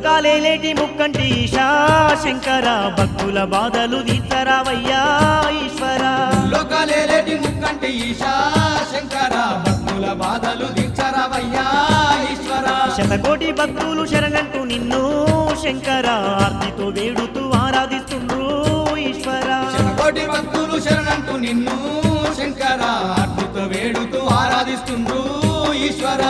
ముల్లోకాలేలేటి ముక్కంటి ఈశా. శంకర భక్తుల బాధలు తీర్చరావయ్యా ఈశ్వర. లోకాలేలేటి ముక్కంటి ఈశా. శంకర భక్తుల బాధలు దీక్షరవయ్యా ఈశ్వర. శతకోటి భక్తులు శరణంటూ నిన్ను. శంకర ఆర్తితో వేడుతూ ఆరాధిస్తుండ్రు ఈశ్వర. శతకోటి భక్తులు శరణంటూ నిన్ను. శంకర అర్పితో వేడుతూ ఆరాధిస్తుండ్రు ఈశ్వర.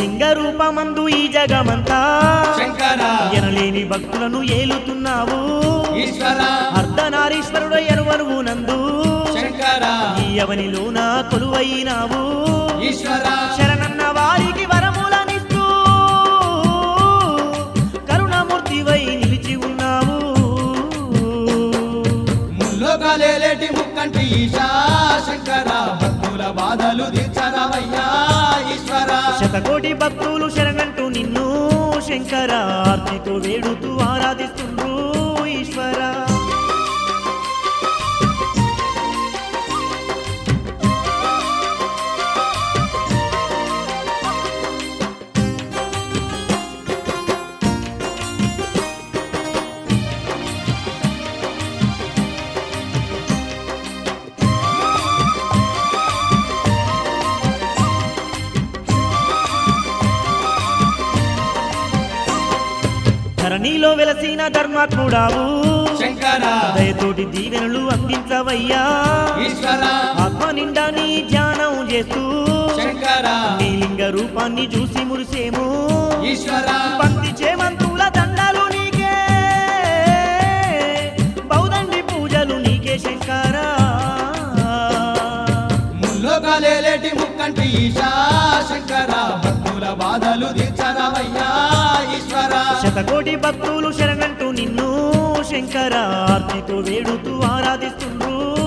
లింగ రూపమందు ఈ జగమంతా. ఎనలేని భక్తులను ఏలుతున్నావు. అర్ధనారీశ్వరుడు ఎరువనువు నందు. అవనిలోన కొలువైనావు. శరణన్న వారికి వరములనిస్తూ. కరుణమూర్తివై నిలిచి ఉన్నావు. ముల్లోకాలేలేటి ముక్కంటి ఈశా శంకర. బాధలు దీక్షరవయ్యా ఈశ్వర. శతకోటి భక్తులు శరణంటూ నిన్ను శంకర ఆర్తితో వేడుతూ ఆరాధిస్తుండ్రు ఈశ్వరా. ధరణిలో వెలసిన ధర్మాత్ముడావు. దయతోటి దీవెనలు అందించవయ్యా. ఆత్మ నిండా నీ ధ్యానం చేస్తూ. నీ లింగ రూపాన్ని చూసి మురిసేము. పంక్తి చేమంతుల దండాలు నీకే. బౌదండి పూజలు నీకే శంకరా. ముక్కంటి ఈశా శంకర. భక్తుల బాధలు దీక్షరవయ్యా ఈశ్వర. శతకోటి భక్తులు శరణంటూ నిన్ను శంకర ఆర్తితో వేడుతూ ఆరాధిస్తుండ్రు.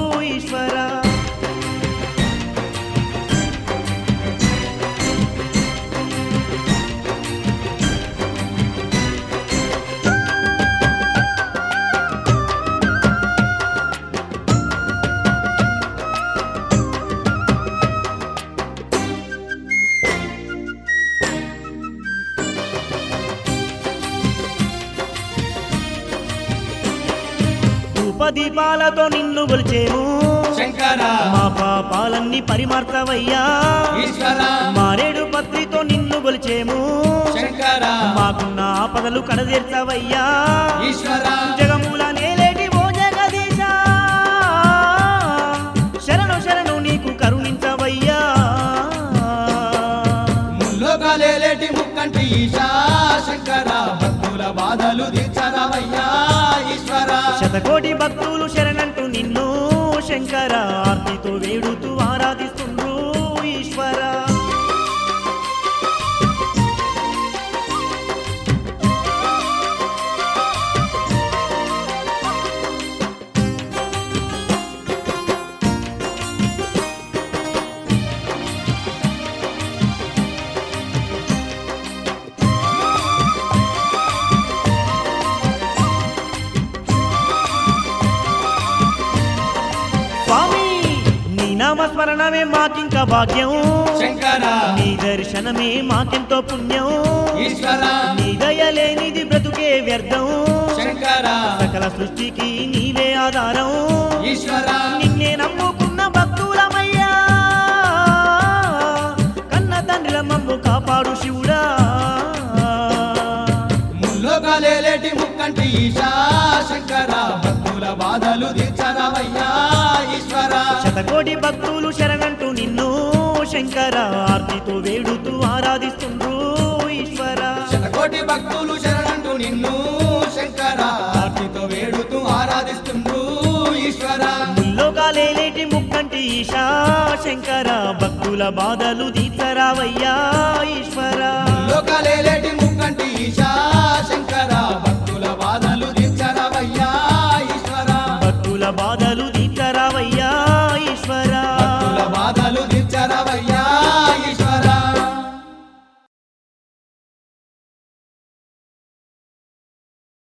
ధూపదీపాలతో నిన్ను గొలిచేము మా పాపాలన్నీ పరిమార్చవయ్యా ఈశ్వర. మారేడు పత్రితో నిన్ను గొలిచేము మాకున్న ఆపదలు కడదీర్చవయ్యా జగముల నేలేటి ఓ జగదీశ. శరణు శరణు నీకు కరుణించవయ్యా. ముల్లోకాలేలేటి ముక్కంటి ఈశా. శంకర భక్తుల బాధలు ఈశ్వర శతకోటి భక్తులు శరణంటూ నిన్ను శంకర ఆర్తితో వేడుతూ నామస్మరణమే మాకింక భాగ్యం. శంకర. నీ దర్శనమే మాకెంతో పుణ్యం. నీ దయలేనిది బ్రతుకే వ్యర్థం. శంకర. సకల సృష్టికి నీవే ఆధారం. నిన్నే నమ్ముకున్న కోటి భక్తులు శరణంటూ నిన్ను శంకర ఆర్తితో వేడుతూ ఆరాధిస్తుండ్రు ఈశ్వర. కోటి భక్తులు శరణంటూ నిన్ను శంకర ఆర్తితో వేడుతూ ఆరాధిస్తుండ్రు ఈశ్వర. లోకాలేటి ముక్కంటి ఈశా శంకర భక్తుల బాధలు తీర్చరావయ్యా ఈశ్వర. లోకాలేటి ముక్కంటి ఈశా శంకర భక్తుల బాధలు తీర్చరావయ్యా ఈశ్వర. భక్తుల బాధలు తీర్చరావయ్యా